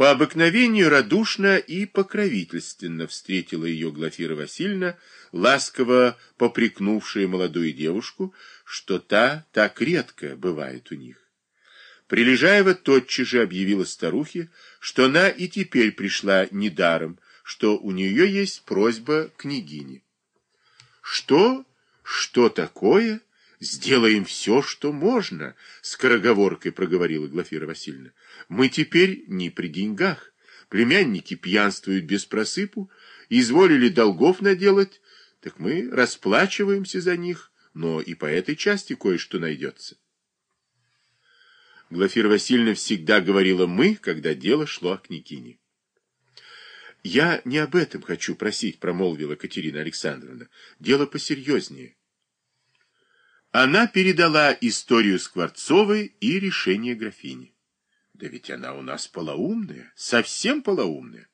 По обыкновению радушно и покровительственно встретила ее Глафира Васильевна, ласково попрекнувшая молодую девушку, что та так редко бывает у них. Прилежаева тотчас же объявила старухе, что она и теперь пришла недаром, что у нее есть просьба княгине. «Что? Что такое?» Сделаем все, что можно, — скороговоркой проговорила Глафира Васильевна. Мы теперь не при деньгах. Племянники пьянствуют без просыпу, изволили долгов наделать, так мы расплачиваемся за них, но и по этой части кое-что найдется. Глафира Васильевна всегда говорила «мы», когда дело шло о княгине. «Я не об этом хочу просить», — промолвила Катерина Александровна. «Дело посерьезнее». Она передала историю Скворцовой и решение графини. Да ведь она у нас полоумная, совсем полоумная.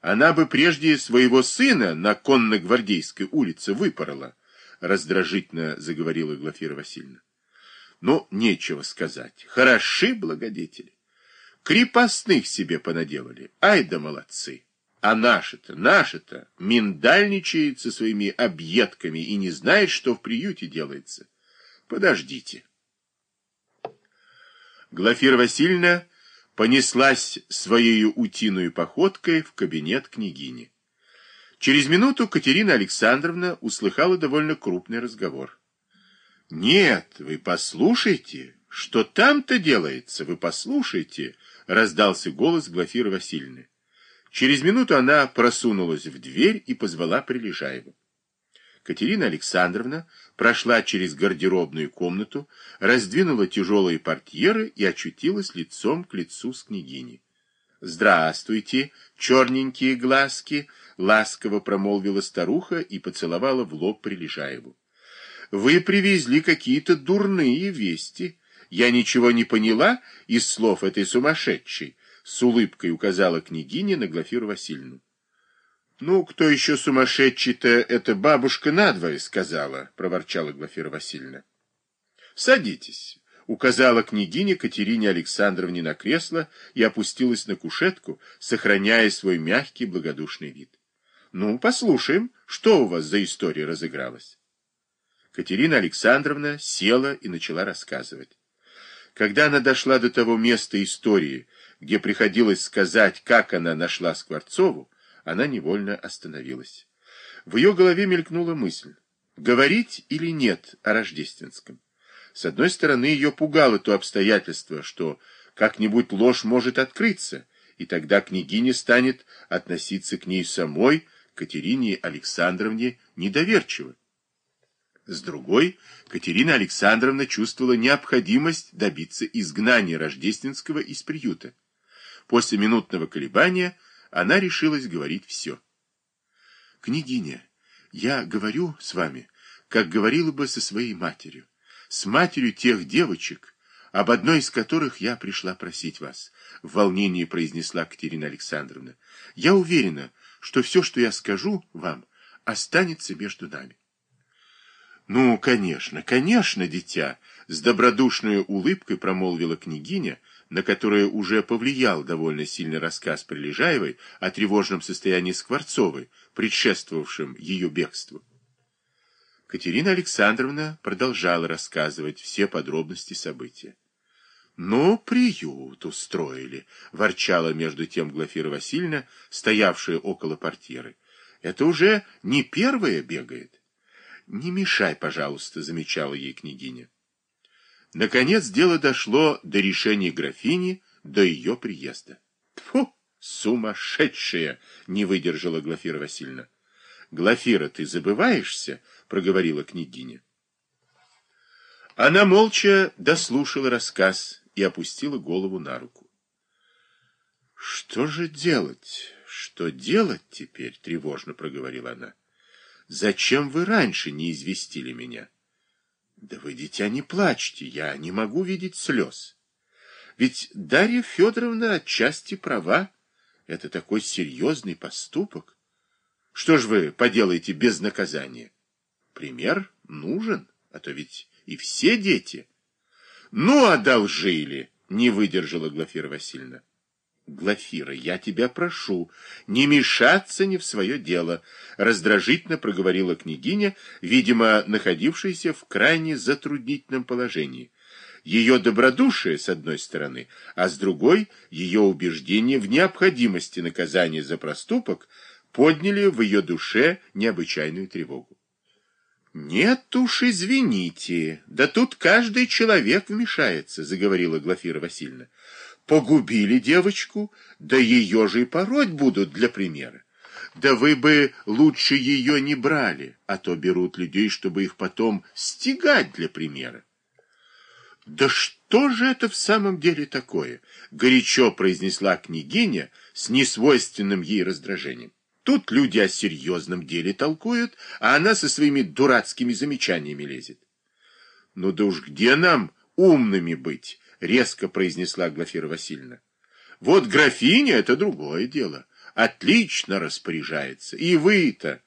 Она бы прежде своего сына на Конно-Гвардейской улице выпорола, раздражительно заговорила Глафира Васильевна. Ну, нечего сказать. Хороши благодетели. Крепостных себе понаделали. Ай да молодцы. А наши-то, наши-то миндальничает со своими объедками и не знает, что в приюте делается. Подождите. Глафира Васильевна понеслась своей утиной походкой в кабинет княгини. Через минуту Катерина Александровна услыхала довольно крупный разговор. «Нет, вы послушайте, что там-то делается, вы послушайте», — раздался голос Глафиры Васильевны. Через минуту она просунулась в дверь и позвала Прилежаева. Катерина Александровна прошла через гардеробную комнату, раздвинула тяжелые портьеры и очутилась лицом к лицу с княгиней. «Здравствуйте, черненькие глазки!» — ласково промолвила старуха и поцеловала в лоб Прилежаеву. «Вы привезли какие-то дурные вести. Я ничего не поняла из слов этой сумасшедшей», — с улыбкой указала княгиня на Глафиру Васильевну. «Ну, кто еще сумасшедший-то, это бабушка надвое сказала», — проворчала Глафира Васильевна. «Садитесь», — указала княгиня Катерине Александровне на кресло и опустилась на кушетку, сохраняя свой мягкий благодушный вид. «Ну, послушаем, что у вас за история разыгралась?» Катерина Александровна села и начала рассказывать. Когда она дошла до того места истории, где приходилось сказать, как она нашла Скворцову, она невольно остановилась. В ее голове мелькнула мысль, говорить или нет о рождественском. С одной стороны, ее пугало то обстоятельство, что как-нибудь ложь может открыться, и тогда княгиня станет относиться к ней самой, Катерине Александровне, недоверчиво. С другой, Катерина Александровна чувствовала необходимость добиться изгнания Рождественского из приюта. После минутного колебания она решилась говорить все. «Княгиня, я говорю с вами, как говорила бы со своей матерью, с матерью тех девочек, об одной из которых я пришла просить вас», в волнении произнесла Катерина Александровна. «Я уверена, что все, что я скажу вам, останется между нами». «Ну, конечно, конечно, дитя!» С добродушной улыбкой промолвила княгиня, на которое уже повлиял довольно сильный рассказ Прилежаевой о тревожном состоянии Скворцовой, предшествовавшем ее бегству. Катерина Александровна продолжала рассказывать все подробности события. «Ну, приют устроили», — ворчала между тем Глафира Васильевна, стоявшая около портьеры. «Это уже не первая бегает». «Не мешай, пожалуйста», — замечала ей княгиня. Наконец дело дошло до решения графини, до ее приезда. Фу, сумасшедшая, не выдержала Глафира Васильевна. Глафира, ты забываешься? проговорила княгиня. Она молча дослушала рассказ и опустила голову на руку. Что же делать? Что делать теперь? тревожно проговорила она. Зачем вы раньше не известили меня? Да вы, дитя, не плачьте, я не могу видеть слез. Ведь Дарья Федоровна отчасти права. Это такой серьезный поступок. Что ж вы поделаете без наказания? Пример нужен, а то ведь и все дети. Ну, одолжили, не выдержала Глафира Васильевна. Глафира, я тебя прошу, не мешаться не в свое дело, раздражительно проговорила княгиня, видимо, находившаяся в крайне затруднительном положении. Ее добродушие, с одной стороны, а с другой, ее убеждение в необходимости наказания за проступок подняли в ее душе необычайную тревогу. «Нет уж, извините, да тут каждый человек вмешается», — заговорила Глафира Васильевна. Погубили девочку, да ее же и пороть будут для примера. Да вы бы лучше ее не брали, а то берут людей, чтобы их потом стегать для примера. Да что же это в самом деле такое? Горячо произнесла княгиня с несвойственным ей раздражением. Тут люди о серьезном деле толкуют, а она со своими дурацкими замечаниями лезет. Ну да уж где нам умными быть? — резко произнесла Глафира Васильевна. Вот графиня — это другое дело. Отлично распоряжается. И вы-то.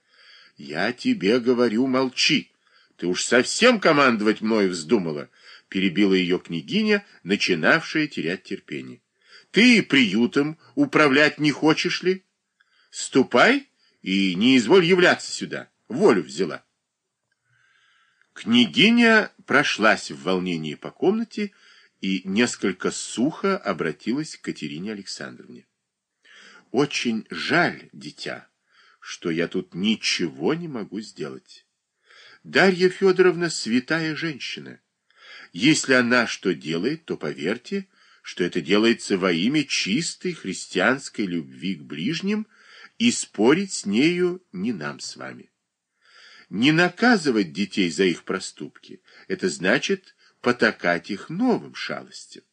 Я тебе говорю, молчи. Ты уж совсем командовать мною вздумала, перебила ее княгиня, начинавшая терять терпение. Ты приютом управлять не хочешь ли? Ступай и не изволь являться сюда. Волю взяла. Княгиня прошлась в волнении по комнате, и несколько сухо обратилась к Катерине Александровне. «Очень жаль, дитя, что я тут ничего не могу сделать. Дарья Федоровна святая женщина. Если она что делает, то поверьте, что это делается во имя чистой христианской любви к ближним, и спорить с нею не нам с вами. Не наказывать детей за их проступки – это значит потакать их новым шалостям.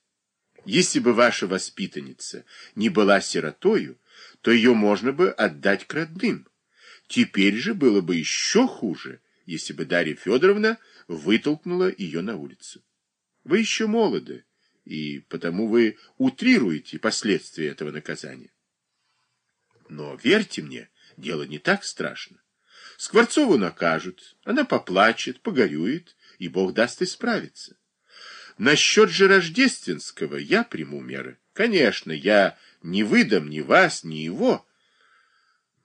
Если бы ваша воспитанница не была сиротою, то ее можно бы отдать к родным. Теперь же было бы еще хуже, если бы Дарья Федоровна вытолкнула ее на улицу. Вы еще молоды, и потому вы утрируете последствия этого наказания. Но верьте мне, дело не так страшно. Скворцову накажут, она поплачет, погорюет, и Бог даст исправиться. Насчет же рождественского я приму меры. Конечно, я не выдам ни вас, ни его.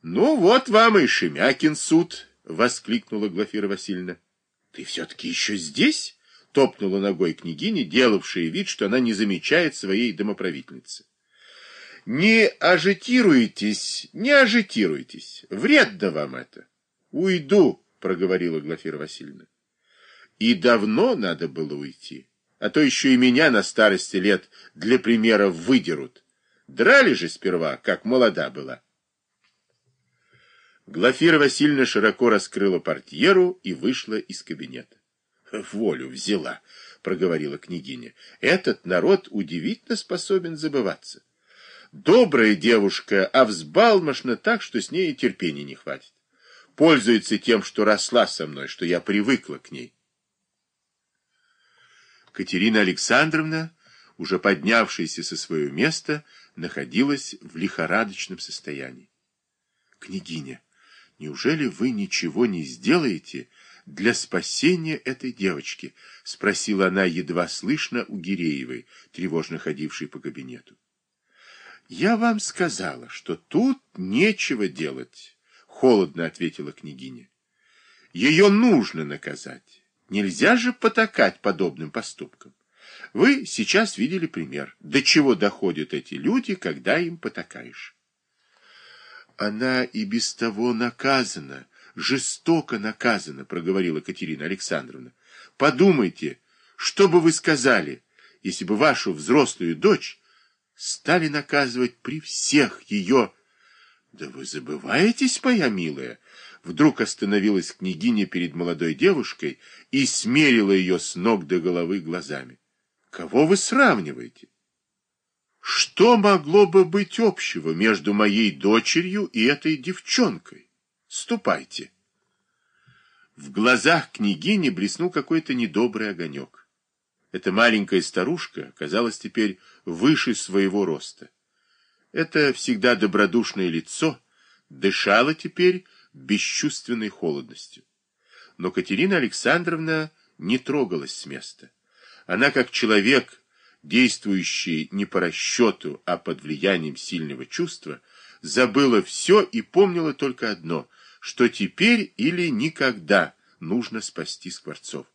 Ну вот вам и Шемякин суд, — воскликнула Глафира Васильевна. Ты все-таки еще здесь? — топнула ногой княгиня, делавшая вид, что она не замечает своей домоправительницы. Не ажитируйтесь, не ажитируйтесь. Вредно вам это. Уйду, — проговорила Глафира Васильевна. И давно надо было уйти, а то еще и меня на старости лет для примера выдерут. Драли же сперва, как молода была. Глафира Васильевна широко раскрыла портьеру и вышла из кабинета. «Волю взяла», — проговорила княгиня. «Этот народ удивительно способен забываться. Добрая девушка, а взбалмошна так, что с ней терпения не хватит. Пользуется тем, что росла со мной, что я привыкла к ней». Катерина Александровна, уже поднявшаяся со своего места, находилась в лихорадочном состоянии. «Княгиня, неужели вы ничего не сделаете для спасения этой девочки?» — спросила она едва слышно у Гиреевой, тревожно ходившей по кабинету. «Я вам сказала, что тут нечего делать», — холодно ответила княгиня. «Ее нужно наказать». Нельзя же потакать подобным поступкам. Вы сейчас видели пример, до чего доходят эти люди, когда им потакаешь. Она и без того наказана, жестоко наказана, проговорила Катерина Александровна. Подумайте, что бы вы сказали, если бы вашу взрослую дочь стали наказывать при всех ее... Да вы забываетесь, моя милая, Вдруг остановилась княгиня перед молодой девушкой и смерила ее с ног до головы глазами. Кого вы сравниваете? Что могло бы быть общего между моей дочерью и этой девчонкой? Ступайте. В глазах княгини блеснул какой-то недобрый огонек. Эта маленькая старушка казалась теперь выше своего роста. Это всегда добродушное лицо дышало теперь бесчувственной холодностью. Но Катерина Александровна не трогалась с места. Она, как человек, действующая не по расчету, а под влиянием сильного чувства, забыла все и помнила только одно, что теперь или никогда нужно спасти Скворцов.